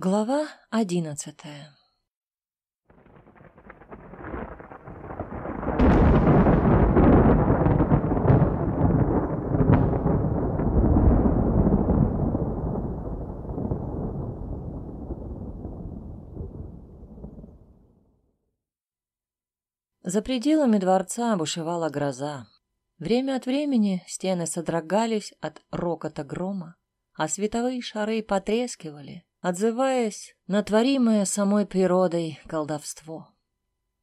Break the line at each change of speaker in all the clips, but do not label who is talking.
Глава одиннадцатая За пределами дворца бушевала гроза. Время от времени стены содрогались от рокота грома, а световые шары потрескивали, отзываясь на творимое самой природой колдовство.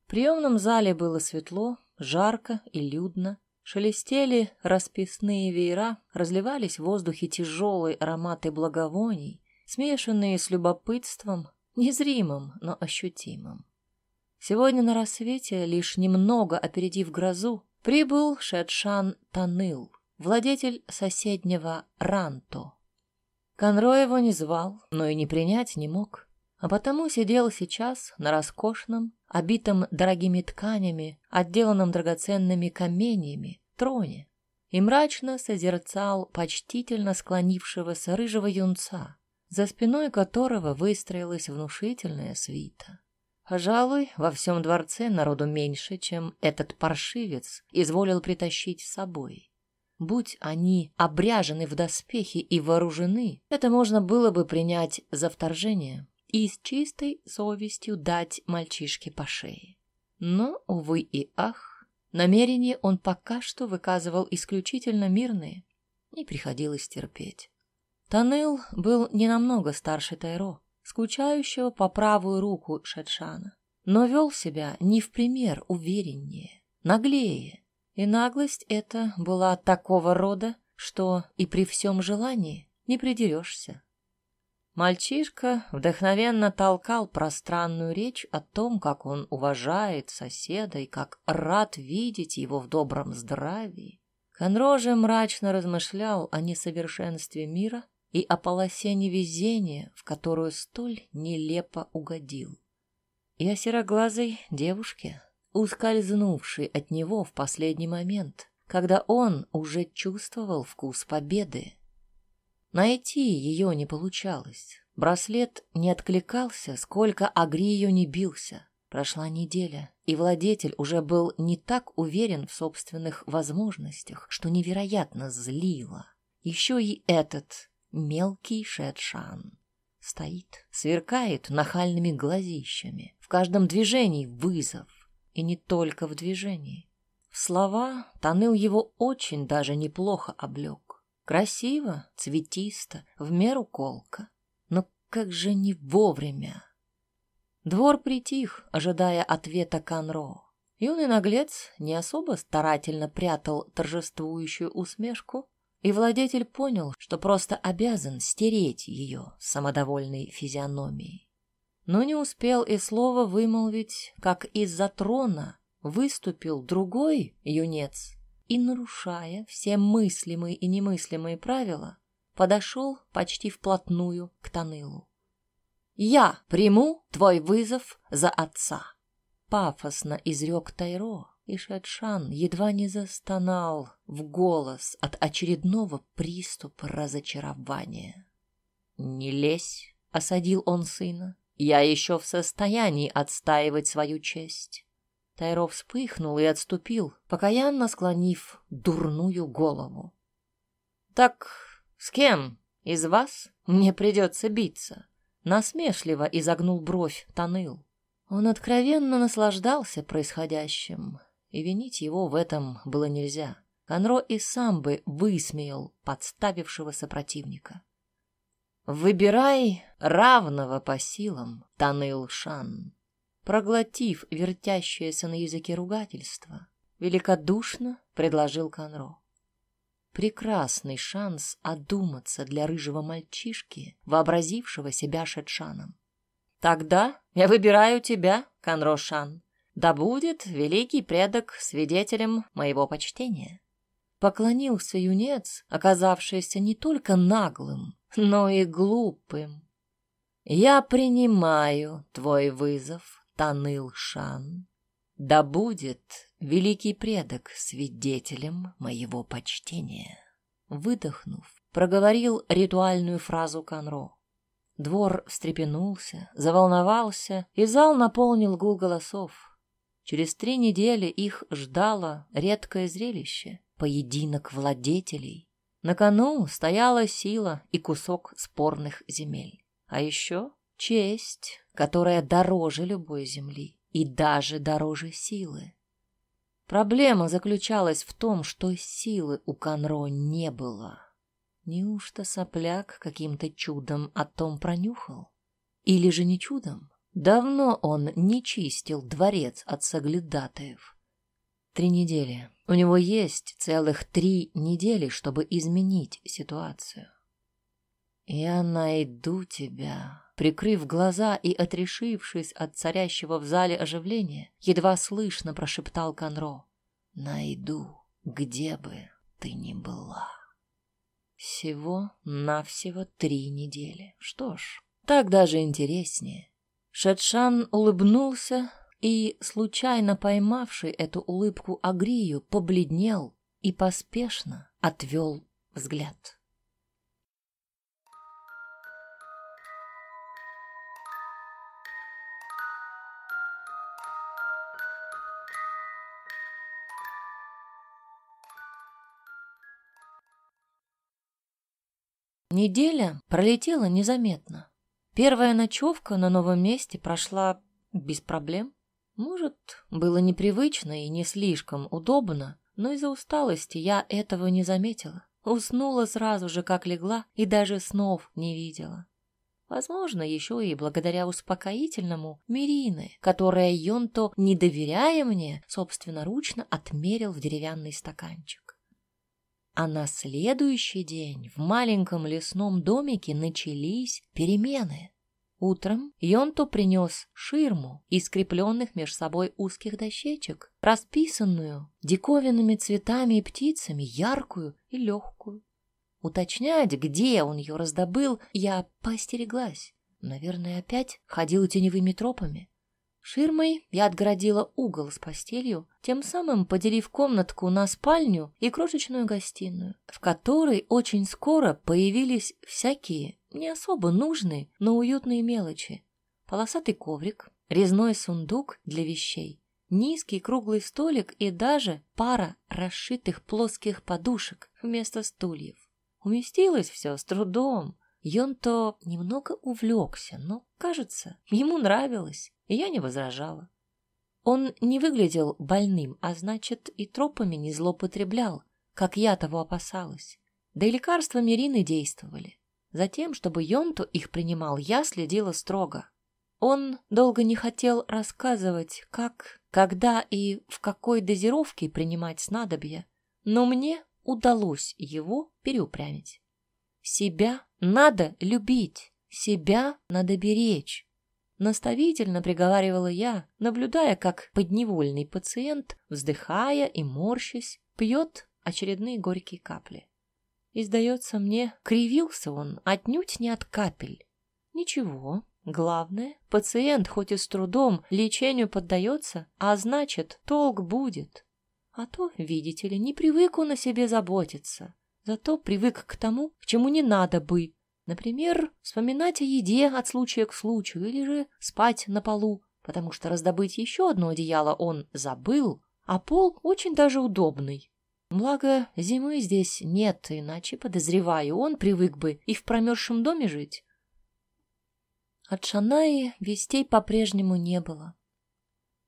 В приемном зале было светло, жарко и людно. Шелестели расписные веера, разливались в воздухе тяжелые ароматы благовоний, смешанные с любопытством, незримым, но ощутимым. Сегодня на рассвете, лишь немного опередив грозу, прибыл Шедшан Таныл, владетель соседнего Ранто, Конро его не звал, но и не принять не мог, а потому сидел сейчас на роскошном, обитом дорогими тканями, отделанном драгоценными каменьями, троне и мрачно созерцал почтительно склонившегося рыжего юнца, за спиной которого выстроилась внушительная свита. Пожалуй, во всем дворце народу меньше, чем этот паршивец изволил притащить с собой. Будь они обряжены в доспехи и вооружены, это можно было бы принять за вторжение и с чистой совестью дать мальчишке по шее. Но, увы и ах, намерения он пока что выказывал исключительно мирные, и приходилось терпеть. Таныл был не намного старше Тайро, скучающего по правую руку Шедшана, но вел себя не в пример увереннее, наглее, и наглость эта была такого рода, что и при всем желании не придерешься. Мальчишка вдохновенно толкал пространную речь о том, как он уважает соседа и как рад видеть его в добром здравии. Конро же мрачно размышлял о несовершенстве мира и о полосе невезения, в которую столь нелепо угодил. И о сероглазой девушке, ускользнувший от него в последний момент, когда он уже чувствовал вкус победы. Найти ее не получалось. Браслет не откликался, сколько Агри ее не бился. Прошла неделя, и владетель уже был не так уверен в собственных возможностях, что невероятно злило. Еще и этот мелкий Шедшан. Стоит, сверкает нахальными глазищами. В каждом движении вызов. И не только в движении. В слова Таныл его очень даже неплохо облег. Красиво, цветисто, в меру колко. Но как же не вовремя. Двор притих, ожидая ответа Конро. Юный наглец не особо старательно прятал торжествующую усмешку, и владетель понял, что просто обязан стереть ее самодовольной физиономией но не успел и слова вымолвить, как из-за трона выступил другой юнец и, нарушая все мыслимые и немыслимые правила, подошел почти вплотную к Танылу. «Я приму твой вызов за отца!» Пафосно изрек Тайро, и Шадшан едва не застонал в голос от очередного приступа разочарования. «Не лезь!» — осадил он сына. Я еще в состоянии отстаивать свою честь. Тайров вспыхнул и отступил, покаянно склонив дурную голову. «Так с кем из вас мне придется биться?» Насмешливо изогнул бровь Таныл. Он откровенно наслаждался происходящим, и винить его в этом было нельзя. Конро и сам бы высмеял подставившегося противника. «Выбирай равного по силам, Таныл-Шан». Проглотив вертящееся на языке ругательство, великодушно предложил Конро. Прекрасный шанс одуматься для рыжего мальчишки, вообразившего себя Шетшаном. «Тогда я выбираю тебя, Конро-Шан. Да будет великий предок свидетелем моего почтения». Поклонился юнец, оказавшийся не только наглым, но и глупым. Я принимаю твой вызов, Таныл-Шан. Да будет великий предок свидетелем моего почтения. Выдохнув, проговорил ритуальную фразу Конро. Двор встрепенулся, заволновался, и зал наполнил гул голосов. Через три недели их ждало редкое зрелище — поединок владетелей. На кону стояла сила и кусок спорных земель. А еще честь, которая дороже любой земли и даже дороже силы. Проблема заключалась в том, что силы у Конро не было. Неужто сопляк каким-то чудом о том пронюхал? Или же не чудом? Давно он не чистил дворец от соглядатаев. Три недели. У него есть целых три недели, чтобы изменить ситуацию. «Я найду тебя», прикрыв глаза и отрешившись от царящего в зале оживления, едва слышно прошептал Конро. «Найду, где бы ты ни была». Всего-навсего три недели. Что ж, так даже интереснее. Шедшан улыбнулся, и, случайно поймавший эту улыбку Агрию, побледнел и поспешно отвел взгляд. Неделя пролетела незаметно. Первая ночевка на новом месте прошла без проблем. Может, было непривычно и не слишком удобно, но из-за усталости я этого не заметила. Уснула сразу же, как легла, и даже снов не видела. Возможно, еще и благодаря успокоительному Мирины, которая Йонто, не доверяя мне, собственноручно отмерил в деревянный стаканчик. А на следующий день в маленьком лесном домике начались перемены. Утром Йонто принес ширму из скрепленных меж собой узких дощечек, расписанную диковинными цветами и птицами, яркую и легкую. Уточнять, где он ее раздобыл, я поостереглась. Наверное, опять ходил теневыми тропами. Ширмой я отгородила угол с постелью, тем самым поделив комнатку на спальню и крошечную гостиную, в которой очень скоро появились всякие, не особо нужные, но уютные мелочи. Полосатый коврик, резной сундук для вещей, низкий круглый столик и даже пара расшитых плоских подушек вместо стульев. Уместилось все с трудом. Йонто немного увлекся, но, кажется, ему нравилось и я не возражала. Он не выглядел больным, а значит, и тропами не злоупотреблял, как я того опасалась. Да и лекарства Мирины действовали. Затем, чтобы Йонту их принимал, я следила строго. Он долго не хотел рассказывать, как, когда и в какой дозировке принимать снадобья, но мне удалось его переупрямить. Себя надо любить, себя надо беречь. Наставительно приговаривала я, наблюдая, как подневольный пациент, вздыхая и морщась, пьет очередные горькие капли. И, сдается мне, кривился он отнюдь не от капель. Ничего, главное, пациент хоть и с трудом лечению поддается, а значит, толк будет. А то, видите ли, не привык он о себе заботиться, зато привык к тому, к чему не надо бы, Например, вспоминать о еде от случая к случаю или же спать на полу, потому что раздобыть еще одно одеяло он забыл, а пол очень даже удобный. Благо, зимы здесь нет, иначе, подозреваю, он привык бы и в промерзшем доме жить. От Шанаи вестей по-прежнему не было.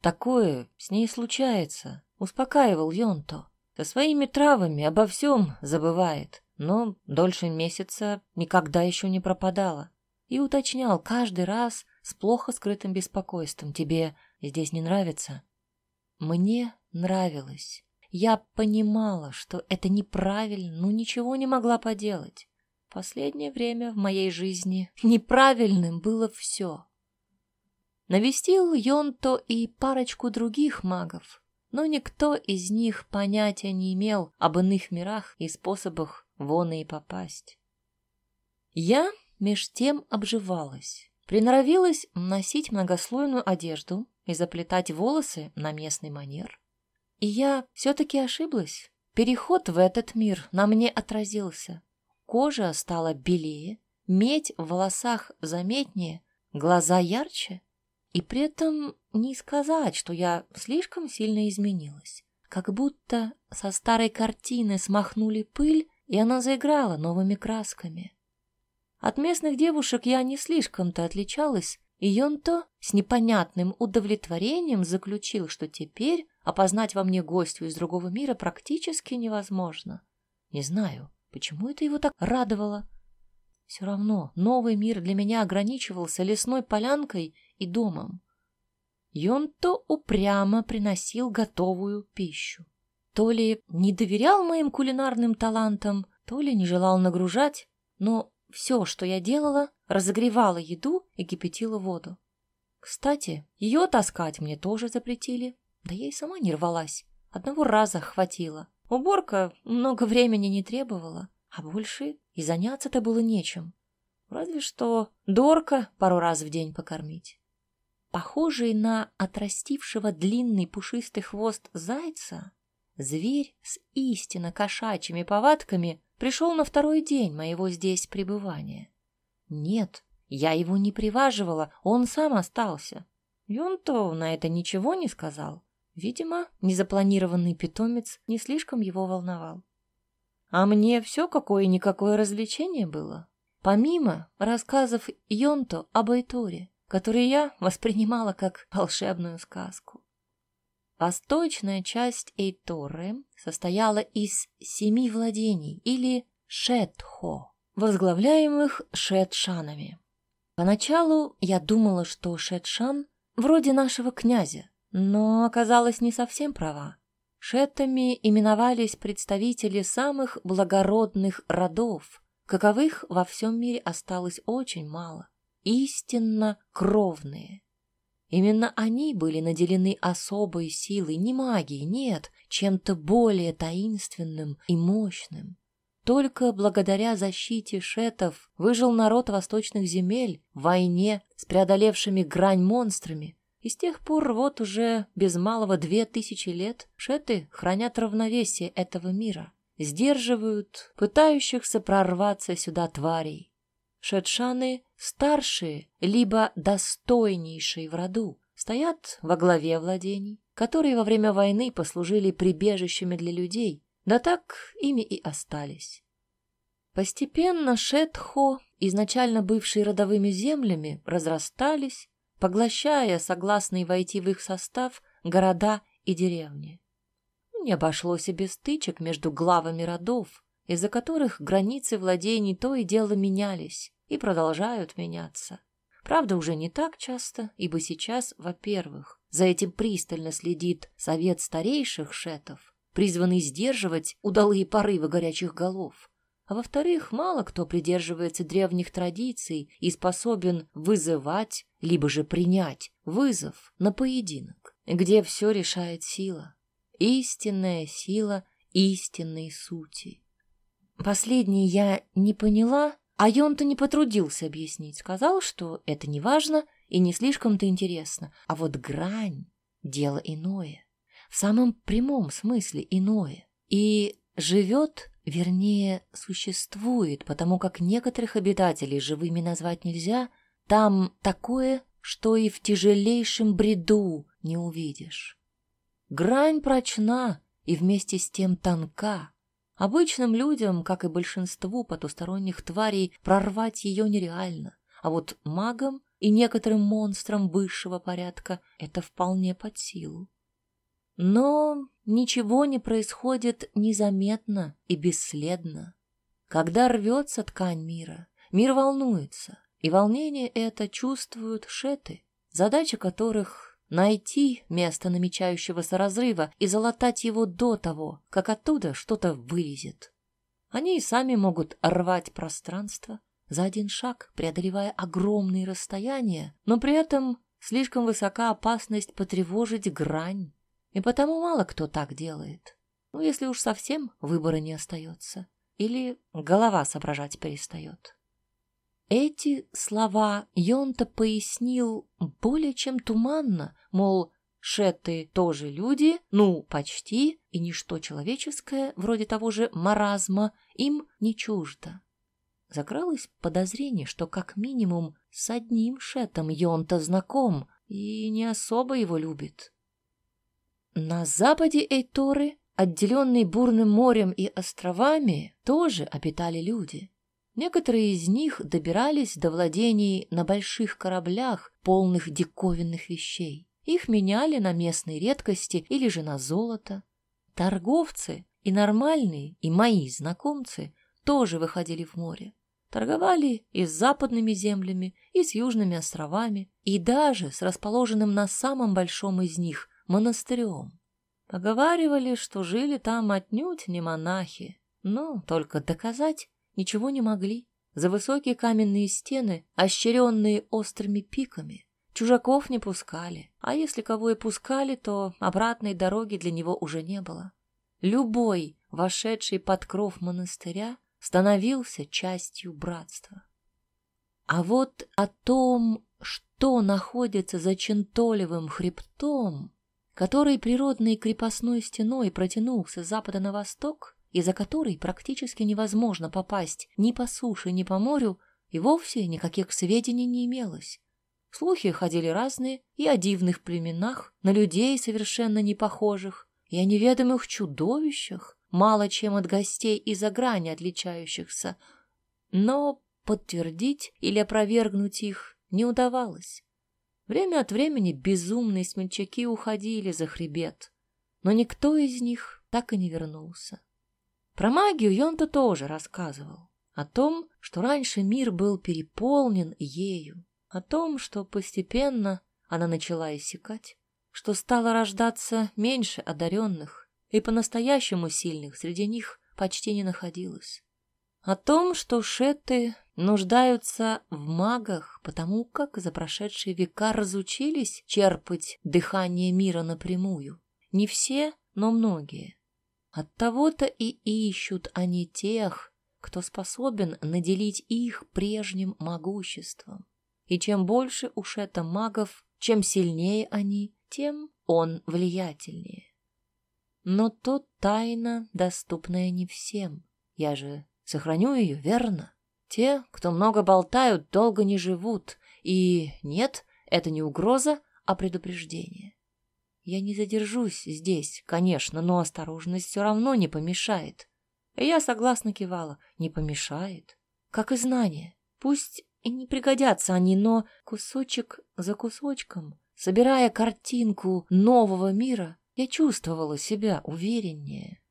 Такое с ней случается, успокаивал Йонто. Со своими травами обо всем забывает но дольше месяца никогда еще не пропадала. И уточнял каждый раз с плохо скрытым беспокойством. «Тебе здесь не нравится?» Мне нравилось. Я понимала, что это неправильно, но ничего не могла поделать. Последнее время в моей жизни неправильным было все. Навестил Йонто и парочку других магов, но никто из них понятия не имел об иных мирах и способах вон и попасть. Я меж тем обживалась, приноровилась носить многослойную одежду и заплетать волосы на местный манер. И я все-таки ошиблась. Переход в этот мир на мне отразился. Кожа стала белее, медь в волосах заметнее, глаза ярче. И при этом не сказать, что я слишком сильно изменилась. Как будто со старой картины смахнули пыль, и она заиграла новыми красками. От местных девушек я не слишком-то отличалась, и Йонто с непонятным удовлетворением заключил, что теперь опознать во мне гостью из другого мира практически невозможно. Не знаю, почему это его так радовало. Все равно новый мир для меня ограничивался лесной полянкой и домом. Йонто упрямо приносил готовую пищу. То ли не доверял моим кулинарным талантам, то ли не желал нагружать, но все, что я делала, разогревала еду и кипятила воду. Кстати, ее таскать мне тоже запретили. Да я и сама не рвалась. Одного раза хватило. Уборка много времени не требовала, а больше и заняться-то было нечем. Разве что Дорка пару раз в день покормить. Похожий на отрастившего длинный пушистый хвост зайца, зверь с истинно кошачьими повадками пришел на второй день моего здесь пребывания. Нет, я его не приваживала, он сам остался. Юнто на это ничего не сказал. Видимо, незапланированный питомец не слишком его волновал. А мне все какое-никакое развлечение было. Помимо рассказов Йонто об Айторе, которые я воспринимала как волшебную сказку. Восточная часть Эйторы состояла из семи владений или Шетхо, возглавляемых Шетшанами. Поначалу я думала, что Шетшан вроде нашего князя, но оказалась не совсем права. Шетами именовались представители самых благородных родов, каковых во всем мире осталось очень мало, истинно кровные. Именно они были наделены особой силой, не магией, нет, чем-то более таинственным и мощным. Только благодаря защите шетов выжил народ восточных земель в войне с преодолевшими грань монстрами, и с тех пор вот уже без малого две тысячи лет шеты хранят равновесие этого мира, сдерживают пытающихся прорваться сюда тварей. Шетшаны старшие, либо достойнейшие в роду, стоят во главе владений, которые во время войны послужили прибежищами для людей, да так ими и остались. Постепенно Шетхо, изначально бывшие родовыми землями, разрастались, поглощая, согласные войти в их состав, города и деревни. Не обошлось и без стычек между главами родов, из-за которых границы владений то и дело менялись и продолжают меняться. Правда, уже не так часто, ибо сейчас, во-первых, за этим пристально следит совет старейших шетов, призванный сдерживать удалые порывы горячих голов. А во-вторых, мало кто придерживается древних традиций и способен вызывать, либо же принять вызов на поединок, где все решает сила. Истинная сила истинной сути. Последнее я не поняла, а Йон-то не потрудился объяснить. Сказал, что это не важно и не слишком-то интересно. А вот грань — дело иное. В самом прямом смысле иное. И живет, вернее, существует, потому как некоторых обитателей живыми назвать нельзя. Там такое, что и в тяжелейшем бреду не увидишь. Грань прочна и вместе с тем тонка. Обычным людям, как и большинству потусторонних тварей, прорвать ее нереально, а вот магам и некоторым монстрам высшего порядка это вполне под силу. Но ничего не происходит незаметно и бесследно. Когда рвется ткань мира, мир волнуется, и волнение это чувствуют шеты, задача которых найти место намечающегося разрыва и залатать его до того, как оттуда что-то вылезет. Они и сами могут рвать пространство за один шаг, преодолевая огромные расстояния, но при этом слишком высока опасность потревожить грань, и потому мало кто так делает. Ну, если уж совсем выбора не остается, или голова соображать перестает. Эти слова Йонта пояснил более чем туманно, мол, шеты тоже люди, ну, почти, и ничто человеческое, вроде того же маразма, им не чуждо. закралось подозрение, что как минимум с одним шетом Йонта знаком и не особо его любит. На западе Эйторы, отделенной бурным морем и островами, тоже обитали люди. Некоторые из них добирались до владений на больших кораблях, полных диковинных вещей. Их меняли на местные редкости или же на золото. Торговцы и нормальные, и мои знакомцы тоже выходили в море. Торговали и с западными землями, и с южными островами, и даже с расположенным на самом большом из них монастырем. Поговаривали, что жили там отнюдь не монахи, но только доказать ничего не могли. За высокие каменные стены, ощеренные острыми пиками, чужаков не пускали, а если кого и пускали, то обратной дороги для него уже не было. Любой, вошедший под кров монастыря, становился частью братства. А вот о том, что находится за Чентолевым хребтом, который природной крепостной стеной протянулся с запада на восток, и за которой практически невозможно попасть ни по суше, ни по морю, и вовсе никаких сведений не имелось. Слухи ходили разные и о дивных племенах, на людей совершенно не похожих, и о неведомых чудовищах, мало чем от гостей из-за грани отличающихся, но подтвердить или опровергнуть их не удавалось. Время от времени безумные смельчаки уходили за хребет, но никто из них так и не вернулся. Про магию Йонта тоже рассказывал. О том, что раньше мир был переполнен ею, о том, что постепенно она начала иссякать, что стало рождаться меньше одаренных, и по-настоящему сильных среди них почти не находилось. О том, что шеты нуждаются в магах, потому как за прошедшие века разучились черпать дыхание мира напрямую. Не все, но многие. От того-то и ищут они тех, кто способен наделить их прежним могуществом. И чем больше у шета магов, чем сильнее они, тем он влиятельнее. Но то тайна, доступная не всем. Я же сохраню ее, верно? Те, кто много болтают, долго не живут. И нет, это не угроза, а предупреждение. Я не задержусь здесь, конечно, но осторожность все равно не помешает. И я согласно кивала. Не помешает. Как и знания. Пусть и не пригодятся они, но кусочек за кусочком, собирая картинку нового мира, я чувствовала себя увереннее.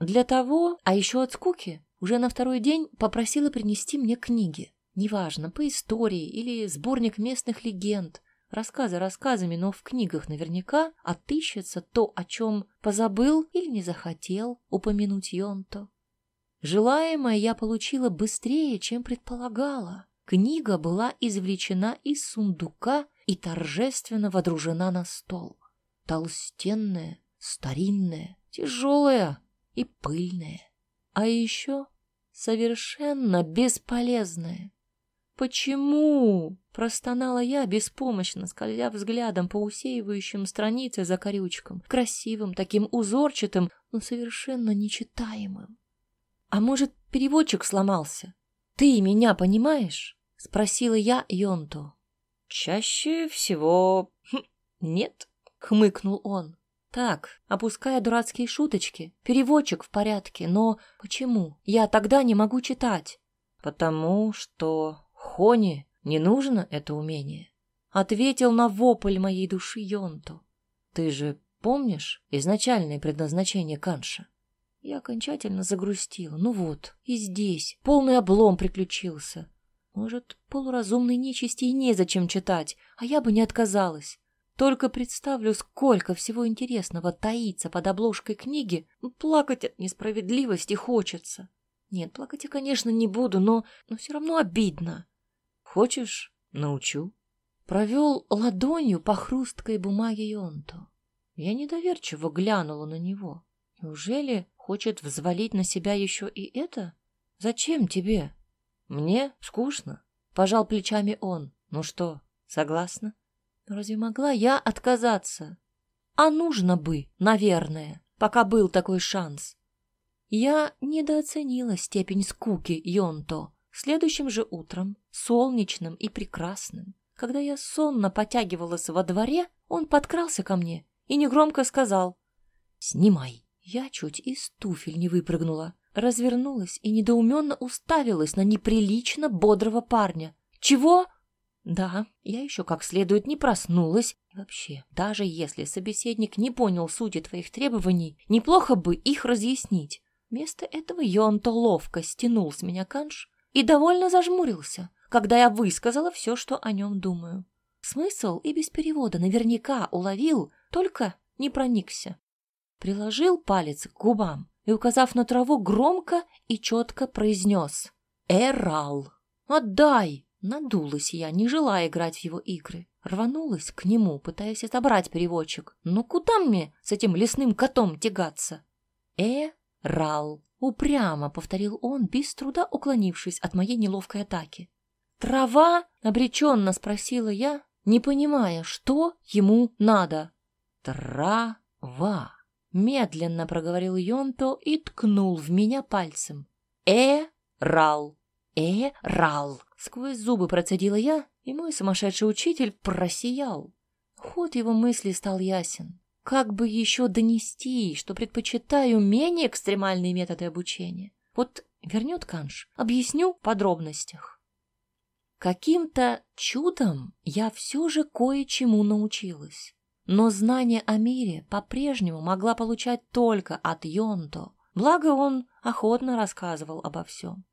Для того, а еще от скуки, уже на второй день попросила принести мне книги. Неважно, по истории или сборник местных легенд. Рассказы рассказами, но в книгах наверняка отыщется то, о чем позабыл или не захотел упомянуть Йонто. Желаемое я получила быстрее, чем предполагала. Книга была извлечена из сундука и торжественно водружена на стол толстенная, старинная, тяжелая и пыльная. А еще совершенно бесполезная. «Почему?» — простонала я, беспомощно, скользя взглядом по усеивающим страницы за корючком, красивым, таким узорчатым, но совершенно нечитаемым. «А может, переводчик сломался? Ты меня понимаешь?» — спросила я Йонту. «Чаще всего хм, нет», — хмыкнул он. «Так, опуская дурацкие шуточки, переводчик в порядке, но почему я тогда не могу читать?» «Потому что Хоне не нужно это умение», — ответил на вопль моей души Йонту. «Ты же помнишь изначальное предназначение Канша?» Я окончательно загрустила. Ну вот, и здесь полный облом приключился. Может, полуразумной нечисти и незачем читать, а я бы не отказалась. Только представлю, сколько всего интересного таится под обложкой книги. Плакать от несправедливости хочется. Нет, плакать я, конечно, не буду, но, но все равно обидно. Хочешь, научу. Провел ладонью по хрусткой бумаге Йонто. Я недоверчиво глянула на него. Неужели хочет взвалить на себя еще и это? Зачем тебе? Мне скучно. Пожал плечами он. Ну что, согласна? Разве могла я отказаться? А нужно бы, наверное, пока был такой шанс. Я недооценила степень скуки Йонто, Следующим же утром, солнечным и прекрасным, когда я сонно потягивалась во дворе, он подкрался ко мне и негромко сказал «Снимай». Я чуть из туфель не выпрыгнула, развернулась и недоуменно уставилась на неприлично бодрого парня. «Чего?» Да, я еще как следует не проснулась. И вообще, даже если собеседник не понял сути твоих требований, неплохо бы их разъяснить. Вместо этого Йонто ловко стянул с меня канш и довольно зажмурился, когда я высказала все, что о нем думаю. Смысл и без перевода наверняка уловил, только не проникся. Приложил палец к губам и, указав на траву, громко и четко произнес «Эрал, отдай!» Надулась я, не желая играть в его игры. Рванулась к нему, пытаясь отобрать переводчик. Ну куда мне с этим лесным котом тягаться? Э, рал. Упрямо повторил он, без труда уклонившись от моей неловкой атаки. «Трава?» — обреченно спросила я, не понимая, что ему надо. «Трава!» — медленно проговорил Йонто и ткнул в меня пальцем. «Э, рал! Э, рал!» Сквозь зубы процедила я, и мой сумасшедший учитель просиял. Ход его мысли стал ясен. Как бы еще донести, что предпочитаю менее экстремальные методы обучения? Вот вернет Канш, объясню в подробностях. Каким-то чудом я все же кое-чему научилась. Но знания о мире по-прежнему могла получать только от Йонто, благо он охотно рассказывал обо всем.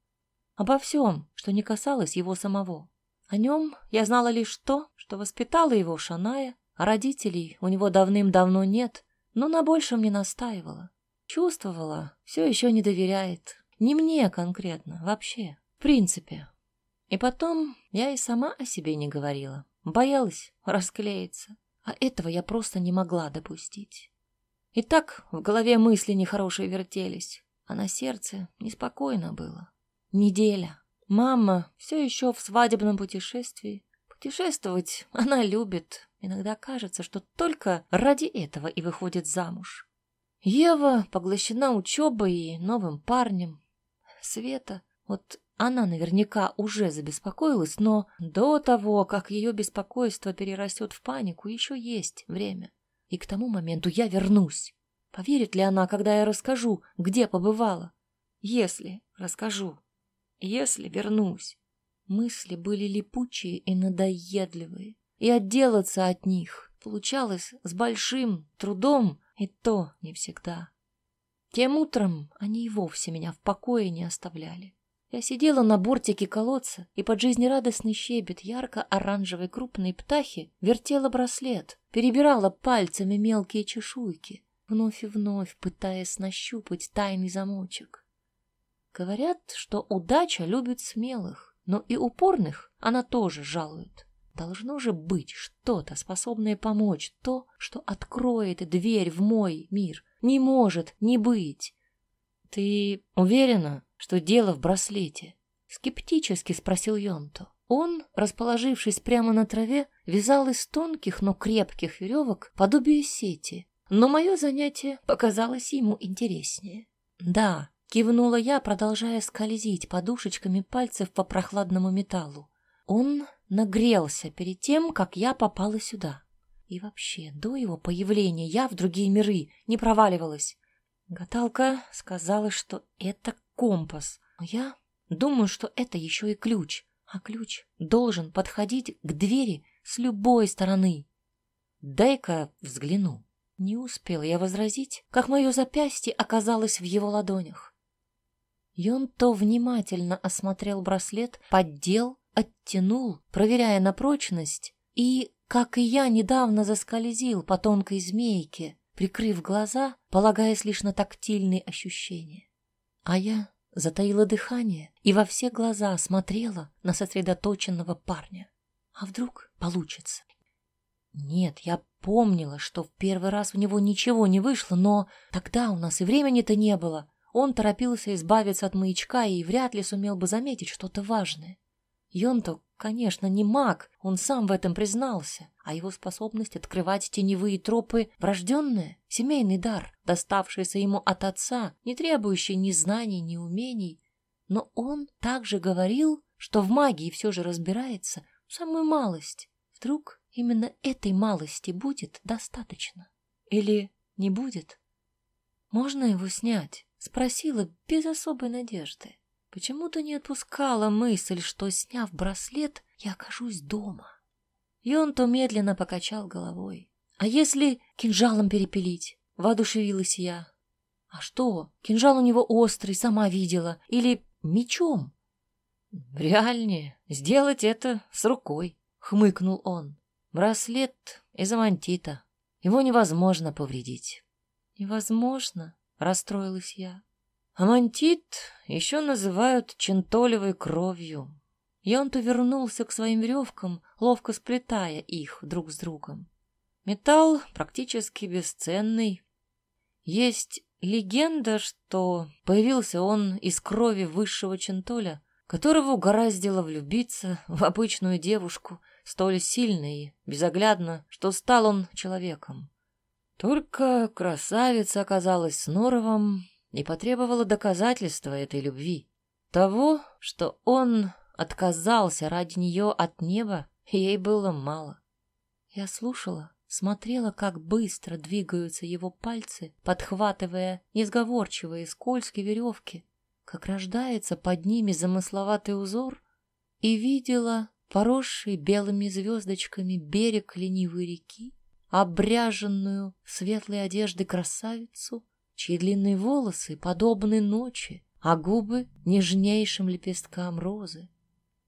Обо всем, что не касалось его самого. О нем я знала лишь то, что воспитала его Шаная, а родителей у него давным-давно нет, но на большем не настаивала. Чувствовала, все еще не доверяет. Не мне конкретно, вообще, в принципе. И потом я и сама о себе не говорила. Боялась расклеиться. А этого я просто не могла допустить. И так в голове мысли нехорошие вертелись, а на сердце неспокойно было. Неделя. Мама все еще в свадебном путешествии. Путешествовать она любит. Иногда кажется, что только ради этого и выходит замуж. Ева поглощена учебой и новым парнем. Света, вот она наверняка уже забеспокоилась, но до того, как ее беспокойство перерастет в панику, еще есть время. И к тому моменту я вернусь. Поверит ли она, когда я расскажу, где побывала? Если расскажу. Если вернусь. Мысли были липучие и надоедливые, и отделаться от них получалось с большим трудом, и то не всегда. Тем утром они и вовсе меня в покое не оставляли. Я сидела на бортике колодца, и под жизнерадостный щебет ярко-оранжевой крупной птахи вертела браслет, перебирала пальцами мелкие чешуйки, вновь и вновь пытаясь нащупать тайный замочек. Говорят, что удача любит смелых, но и упорных она тоже жалует. Должно же быть что-то, способное помочь, то, что откроет дверь в мой мир. Не может не быть. Ты уверена, что дело в браслете? Скептически спросил Йонто. Он, расположившись прямо на траве, вязал из тонких, но крепких веревок подобие сети. Но мое занятие показалось ему интереснее. Да, Кивнула я, продолжая скользить подушечками пальцев по прохладному металлу. Он нагрелся перед тем, как я попала сюда. И вообще, до его появления я в другие миры не проваливалась. Гаталка сказала, что это компас. Но я думаю, что это еще и ключ. А ключ должен подходить к двери с любой стороны. Дай-ка взгляну. Не успела я возразить, как мое запястье оказалось в его ладонях. И он то внимательно осмотрел браслет, поддел, оттянул, проверяя на прочность, и, как и я, недавно заскользил по тонкой змейке, прикрыв глаза, полагаясь лишь на тактильные ощущения. А я затаила дыхание и во все глаза смотрела на сосредоточенного парня. А вдруг получится? Нет, я помнила, что в первый раз у него ничего не вышло, но тогда у нас и времени-то не было. Он торопился избавиться от маячка и вряд ли сумел бы заметить что-то важное. Йонто, конечно, не маг, он сам в этом признался, а его способность открывать теневые тропы — врожденная, семейный дар, доставшийся ему от отца, не требующий ни знаний, ни умений. Но он также говорил, что в магии все же разбирается, самую малость. Вдруг именно этой малости будет достаточно? Или не будет? Можно его снять? Спросила без особой надежды. Почему-то не отпускала мысль, что, сняв браслет, я окажусь дома. И он то медленно покачал головой. «А если кинжалом перепилить?» — воодушевилась я. «А что? Кинжал у него острый, сама видела. Или мечом?» «Реальнее сделать это с рукой», — хмыкнул он. «Браслет из амантита. Его невозможно повредить». «Невозможно?» — расстроилась я. Амантит еще называют чентолевой кровью. Йонту вернулся к своим веревкам, ловко сплетая их друг с другом. Металл практически бесценный. Есть легенда, что появился он из крови высшего чентоля, которого угораздило влюбиться в обычную девушку, столь сильно и безоглядно, что стал он человеком. Только красавица оказалась с норовом и потребовала доказательства этой любви. Того, что он отказался ради нее от неба, ей было мало. Я слушала, смотрела, как быстро двигаются его пальцы, подхватывая несговорчивые скользкие веревки, как рождается под ними замысловатый узор, и видела поросший белыми звездочками берег ленивой реки, обряженную в светлой одежды красавицу, чьи длинные волосы подобны ночи, а губы — нежнейшим лепесткам розы,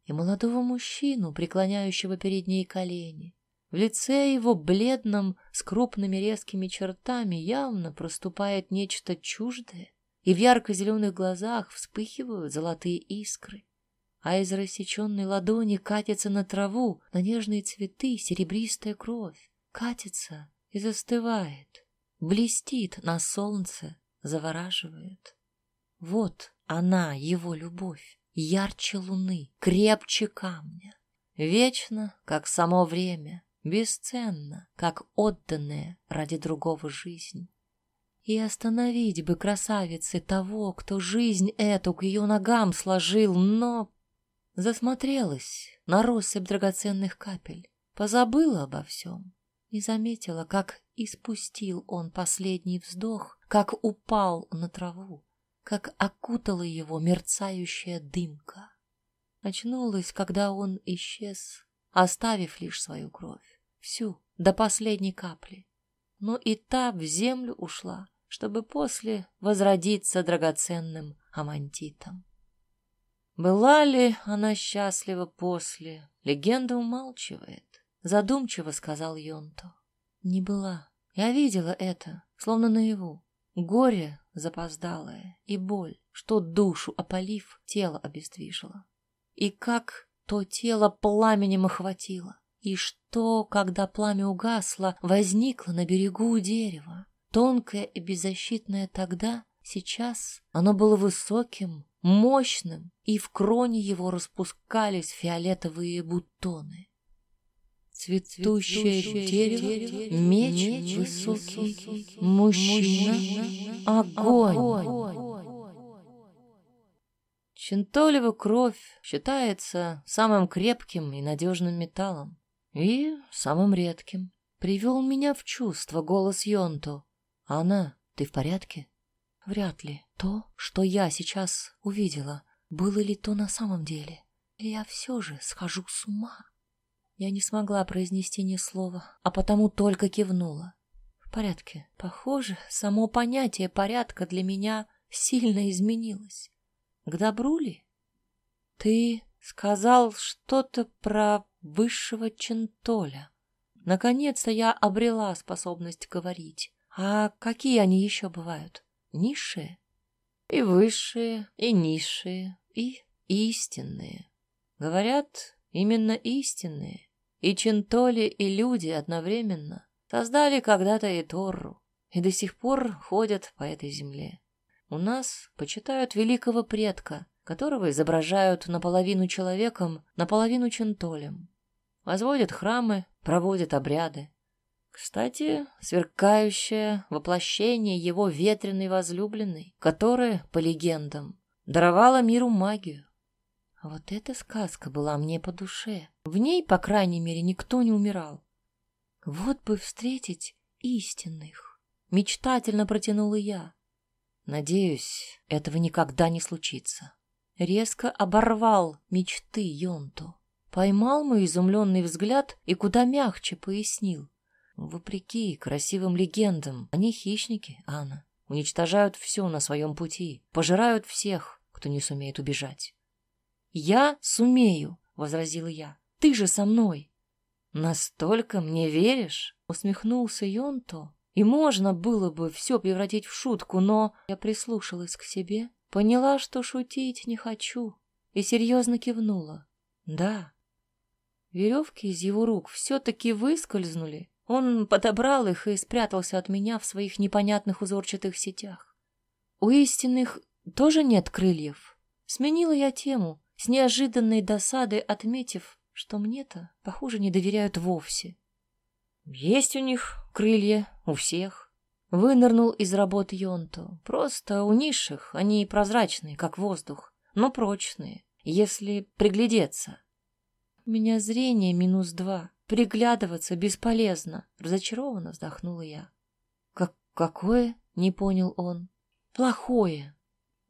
и молодого мужчину, преклоняющего перед ней колени. В лице его бледном, с крупными резкими чертами, явно проступает нечто чуждое, и в ярко-зеленых глазах вспыхивают золотые искры, а из рассеченной ладони катится на траву, на нежные цветы серебристая кровь, катится и застывает, блестит на солнце, завораживает. Вот она, его любовь, ярче луны, крепче камня, вечно, как само время, бесценно, как отданная ради другого жизнь. И остановить бы красавицы того, кто жизнь эту к ее ногам сложил, но... Засмотрелась на россыпь драгоценных капель, позабыла обо всем, не заметила, как испустил он последний вздох, как упал на траву, как окутала его мерцающая дымка. Очнулась, когда он исчез, оставив лишь свою кровь, всю, до последней капли. Но и та в землю ушла, чтобы после возродиться драгоценным амантитом. Была ли она счастлива после, легенда умалчивает. Задумчиво сказал Йонто. Не была. Я видела это, словно наяву. Горе запоздалое и боль, что душу опалив, тело обездвижило. И как то тело пламенем охватило. И что, когда пламя угасло, возникло на берегу дерева. Тонкое и беззащитное тогда, сейчас оно было высоким, мощным, и в кроне его распускались фиолетовые бутоны цветущее дерево, меч высокий, мужчина, огонь. Чентолева кровь считается самым крепким и надежным металлом. И самым редким. Привел меня в чувство голос Йонту. «Анна, ты в порядке?» Вряд ли. То, что я сейчас увидела, было ли то на самом деле? Я все же схожу с ума? Я не смогла произнести ни слова, а потому только кивнула. В порядке. Похоже, само понятие порядка для меня сильно изменилось. К добру ли? Ты сказал что-то про высшего чентоля. Наконец-то я обрела способность говорить. А какие они еще бывают? Низшие? И высшие, и низшие, и истинные. Говорят, именно истинные. И Чентоли, и люди одновременно создали когда-то и Торру, и до сих пор ходят по этой земле. У нас почитают великого предка, которого изображают наполовину человеком, наполовину Чентолем. Возводят храмы, проводят обряды. Кстати, сверкающее воплощение его ветреной возлюбленной, которая, по легендам, даровала миру магию. Вот эта сказка была мне по душе. В ней, по крайней мере, никто не умирал. Вот бы встретить истинных. Мечтательно протянула я. Надеюсь, этого никогда не случится. Резко оборвал мечты Йонту. Поймал мой изумленный взгляд и куда мягче пояснил. Вопреки красивым легендам, они хищники, Анна. Уничтожают все на своем пути, пожирают всех, кто не сумеет убежать. «Я сумею», — возразила я. «Ты же со мной». «Настолько мне веришь?» — усмехнулся Йонто. И можно было бы все превратить в шутку, но я прислушалась к себе, поняла, что шутить не хочу, и серьезно кивнула. «Да». Веревки из его рук все-таки выскользнули, он подобрал их и спрятался от меня в своих непонятных узорчатых сетях. У истинных тоже нет крыльев. Сменила я тему, с неожиданной досадой отметив, что мне-то, похоже, не доверяют вовсе. Есть у них крылья, у всех. Вынырнул из работы Йонто. Просто у низших они прозрачные, как воздух, но прочные, если приглядеться. У меня зрение минус два. Приглядываться бесполезно. Разочарованно вздохнула я. Как какое? Не понял он. Плохое.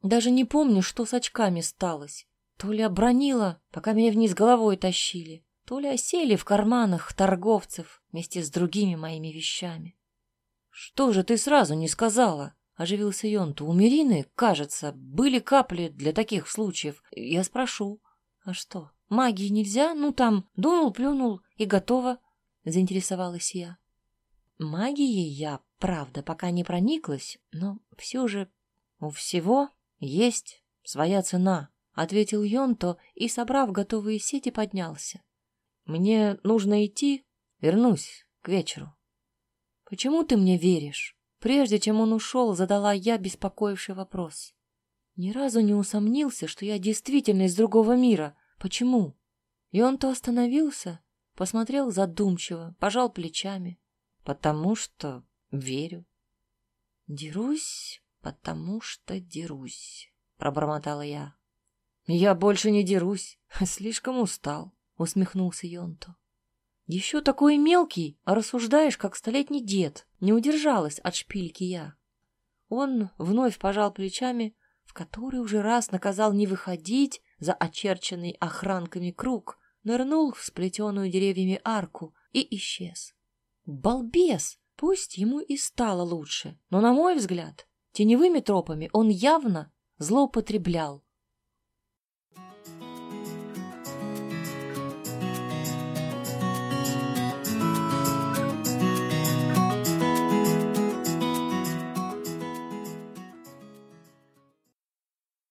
Даже не помню, что с очками сталось. То ли обронила, пока меня вниз головой тащили, то ли осели в карманах торговцев вместе с другими моими вещами. Что же ты сразу не сказала? Оживился Йонту. У Мирины, кажется, были капли для таких случаев. Я спрошу. А что, магии нельзя? Ну там, дунул, плюнул и готово, заинтересовалась я. Магией я, правда, пока не прониклась, но все же у всего есть своя цена, ответил Йонто и, собрав готовые сети, поднялся. Мне нужно идти, вернусь к вечеру. Почему ты мне веришь? Прежде чем он ушел, задала я беспокоивший вопрос. Ни разу не усомнился, что я действительно из другого мира. Почему? И он то остановился, посмотрел задумчиво, пожал плечами. Потому что верю. Дерусь, потому что дерусь, пробормотала я. Я больше не дерусь, слишком устал, усмехнулся Йонто. Еще такой мелкий, а рассуждаешь, как столетний дед. Не удержалась от шпильки я. Он вновь пожал плечами, в который уже раз наказал не выходить за очерченный охранками круг, нырнул в сплетенную деревьями арку и исчез. Балбес! Пусть ему и стало лучше, но, на мой взгляд, теневыми тропами он явно злоупотреблял.